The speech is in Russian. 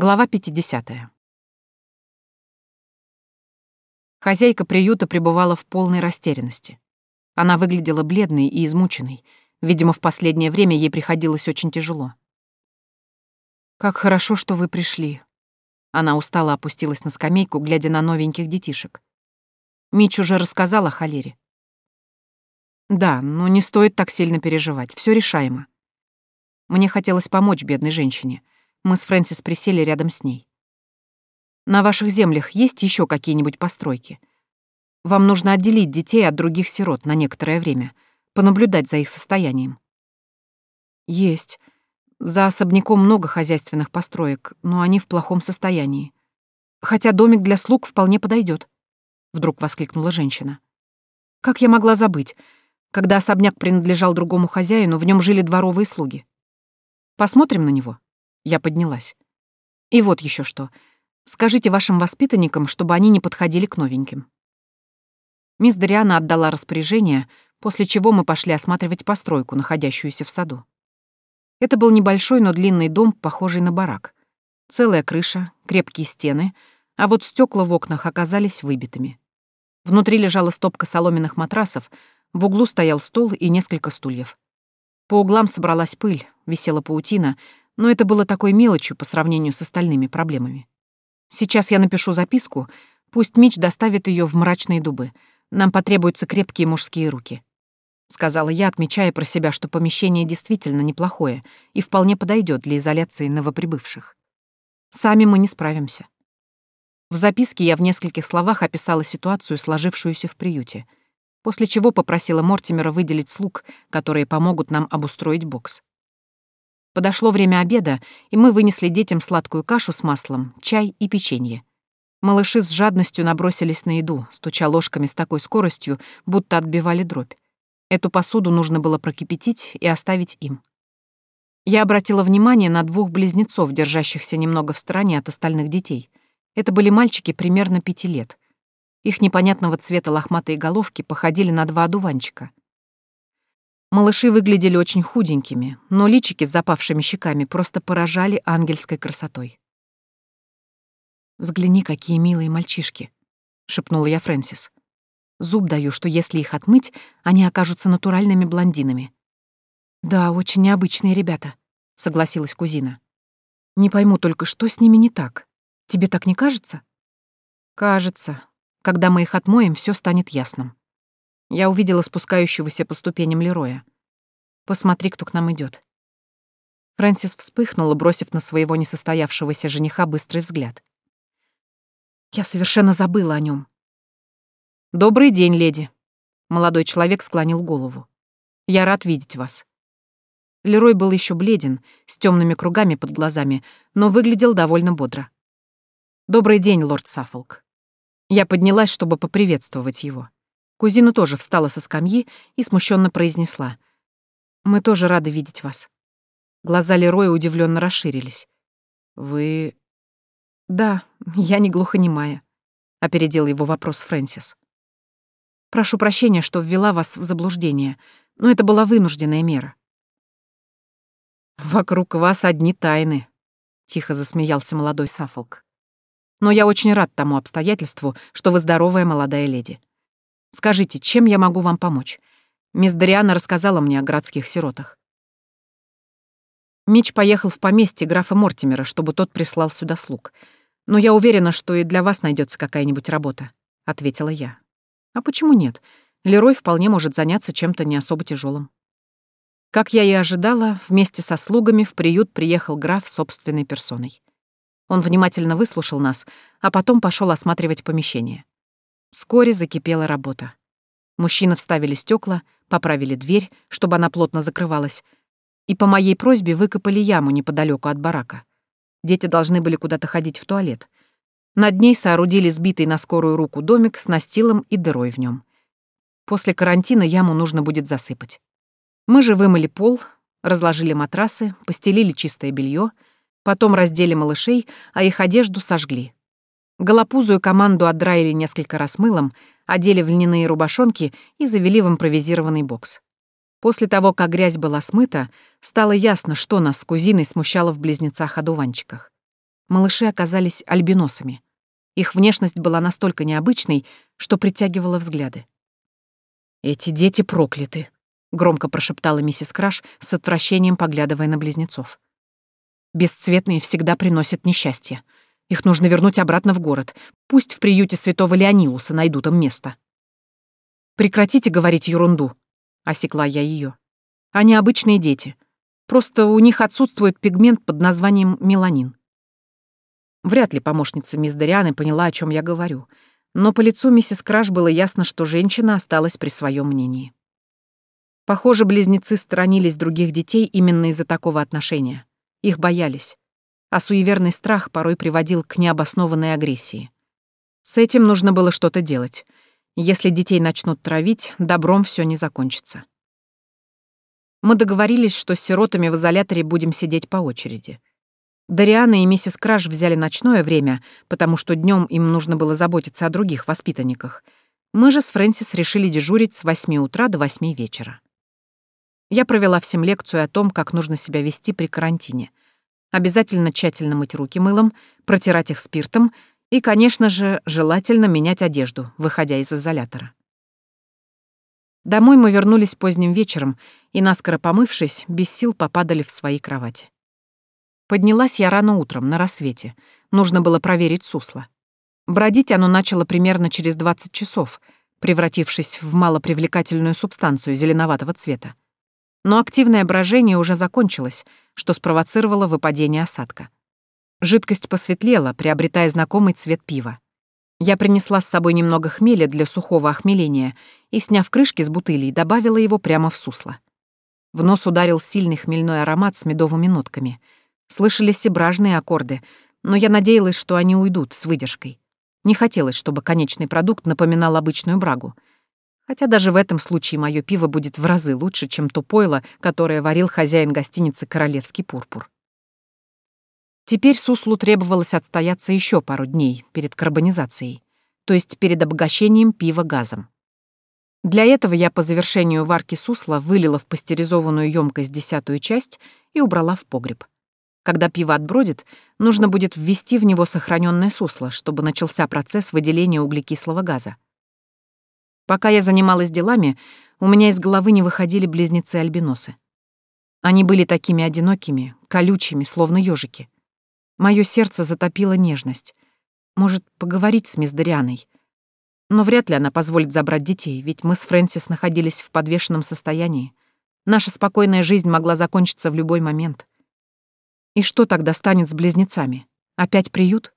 Глава 50. Хозяйка приюта пребывала в полной растерянности. Она выглядела бледной и измученной. Видимо, в последнее время ей приходилось очень тяжело. «Как хорошо, что вы пришли». Она устало опустилась на скамейку, глядя на новеньких детишек. Мич уже рассказал о холере. «Да, но не стоит так сильно переживать, все решаемо. Мне хотелось помочь бедной женщине. Мы с Фрэнсис присели рядом с ней. На ваших землях есть еще какие-нибудь постройки? Вам нужно отделить детей от других сирот на некоторое время, понаблюдать за их состоянием. Есть. За особняком много хозяйственных построек, но они в плохом состоянии. Хотя домик для слуг вполне подойдет. Вдруг воскликнула женщина. Как я могла забыть? Когда особняк принадлежал другому хозяину, в нем жили дворовые слуги. Посмотрим на него. Я поднялась. И вот еще что. Скажите вашим воспитанникам, чтобы они не подходили к новеньким. Мисс Дариана отдала распоряжение, после чего мы пошли осматривать постройку, находящуюся в саду. Это был небольшой, но длинный дом, похожий на барак. Целая крыша, крепкие стены, а вот стекла в окнах оказались выбитыми. Внутри лежала стопка соломенных матрасов, в углу стоял стол и несколько стульев. По углам собралась пыль, висела паутина, но это было такой мелочью по сравнению с остальными проблемами. Сейчас я напишу записку, пусть Мич доставит ее в мрачные дубы. Нам потребуются крепкие мужские руки. Сказала я, отмечая про себя, что помещение действительно неплохое и вполне подойдет для изоляции новоприбывших. Сами мы не справимся. В записке я в нескольких словах описала ситуацию, сложившуюся в приюте, после чего попросила Мортимера выделить слуг, которые помогут нам обустроить бокс. Подошло время обеда, и мы вынесли детям сладкую кашу с маслом, чай и печенье. Малыши с жадностью набросились на еду, стуча ложками с такой скоростью, будто отбивали дробь. Эту посуду нужно было прокипятить и оставить им. Я обратила внимание на двух близнецов, держащихся немного в стороне от остальных детей. Это были мальчики примерно пяти лет. Их непонятного цвета лохматые головки походили на два одуванчика. Малыши выглядели очень худенькими, но личики с запавшими щеками просто поражали ангельской красотой. «Взгляни, какие милые мальчишки», — шепнула я Фрэнсис. «Зуб даю, что если их отмыть, они окажутся натуральными блондинами». «Да, очень необычные ребята», — согласилась кузина. «Не пойму только, что с ними не так. Тебе так не кажется?» «Кажется. Когда мы их отмоем, все станет ясным». Я увидела спускающегося по ступеням Лероя. «Посмотри, кто к нам идет. Фрэнсис вспыхнула, бросив на своего несостоявшегося жениха быстрый взгляд. Я совершенно забыла о нем. «Добрый день, леди!» Молодой человек склонил голову. «Я рад видеть вас». Лерой был еще бледен, с темными кругами под глазами, но выглядел довольно бодро. «Добрый день, лорд Саффолк». Я поднялась, чтобы поприветствовать его. Кузина тоже встала со скамьи и смущенно произнесла. «Мы тоже рады видеть вас». Глаза Лероя удивленно расширились. «Вы...» «Да, я не глухонемая», — опередил его вопрос Фрэнсис. «Прошу прощения, что ввела вас в заблуждение, но это была вынужденная мера». «Вокруг вас одни тайны», — тихо засмеялся молодой Саффолк. «Но я очень рад тому обстоятельству, что вы здоровая молодая леди. Скажите, чем я могу вам помочь? Мисс Дариана рассказала мне о городских сиротах. Мич поехал в поместье графа Мортимера, чтобы тот прислал сюда слуг. Но я уверена, что и для вас найдется какая-нибудь работа, ответила я. А почему нет? Лерой вполне может заняться чем-то не особо тяжелым. Как я и ожидала, вместе со слугами в приют приехал граф собственной персоной. Он внимательно выслушал нас, а потом пошел осматривать помещение. Вскоре закипела работа. Мужчины вставили стекла, поправили дверь, чтобы она плотно закрывалась, и по моей просьбе выкопали яму неподалеку от барака. Дети должны были куда-то ходить в туалет. Над ней соорудили сбитый на скорую руку домик с настилом и дырой в нем. После карантина яму нужно будет засыпать. Мы же вымыли пол, разложили матрасы, постелили чистое белье, потом раздели малышей, а их одежду сожгли. Голопузую команду отдраили несколько раз мылом, одели в льняные рубашонки и завели в импровизированный бокс. После того, как грязь была смыта, стало ясно, что нас с кузиной смущало в близнецах-одуванчиках. Малыши оказались альбиносами. Их внешность была настолько необычной, что притягивала взгляды. «Эти дети прокляты», — громко прошептала миссис Краш с отвращением, поглядывая на близнецов. «Бесцветные всегда приносят несчастье. Их нужно вернуть обратно в город. Пусть в приюте святого Леонилуса найдут им место». «Прекратите говорить ерунду», — осекла я ее. «Они обычные дети. Просто у них отсутствует пигмент под названием меланин». Вряд ли помощница мисс Дорианы поняла, о чем я говорю, но по лицу миссис Краш было ясно, что женщина осталась при своем мнении. Похоже, близнецы сторонились других детей именно из-за такого отношения. Их боялись. А суеверный страх порой приводил к необоснованной агрессии. С этим нужно было что-то делать. Если детей начнут травить, добром все не закончится. Мы договорились, что с сиротами в изоляторе будем сидеть по очереди. Дариана и миссис Краш взяли ночное время, потому что днем им нужно было заботиться о других воспитанниках. Мы же с Фрэнсис решили дежурить с 8 утра до 8 вечера. Я провела всем лекцию о том, как нужно себя вести при карантине. Обязательно тщательно мыть руки мылом, протирать их спиртом и, конечно же, желательно менять одежду, выходя из изолятора. Домой мы вернулись поздним вечером и, наскоро помывшись, без сил попадали в свои кровати. Поднялась я рано утром, на рассвете. Нужно было проверить сусло. Бродить оно начало примерно через 20 часов, превратившись в малопривлекательную субстанцию зеленоватого цвета но активное брожение уже закончилось, что спровоцировало выпадение осадка. Жидкость посветлела, приобретая знакомый цвет пива. Я принесла с собой немного хмеля для сухого охмеления и, сняв крышки с бутылей, добавила его прямо в сусло. В нос ударил сильный хмельной аромат с медовыми нотками. Слышались и аккорды, но я надеялась, что они уйдут с выдержкой. Не хотелось, чтобы конечный продукт напоминал обычную брагу — Хотя даже в этом случае мое пиво будет в разы лучше, чем то пойло, которое варил хозяин гостиницы «Королевский пурпур». Теперь суслу требовалось отстояться еще пару дней перед карбонизацией, то есть перед обогащением пива газом. Для этого я по завершению варки сусла вылила в пастеризованную емкость десятую часть и убрала в погреб. Когда пиво отбродит, нужно будет ввести в него сохраненное сусло, чтобы начался процесс выделения углекислого газа. Пока я занималась делами, у меня из головы не выходили близнецы-альбиносы. Они были такими одинокими, колючими, словно ежики. Мое сердце затопило нежность. Может, поговорить с мисс Дорианой. Но вряд ли она позволит забрать детей, ведь мы с Фрэнсис находились в подвешенном состоянии. Наша спокойная жизнь могла закончиться в любой момент. И что тогда станет с близнецами? Опять приют?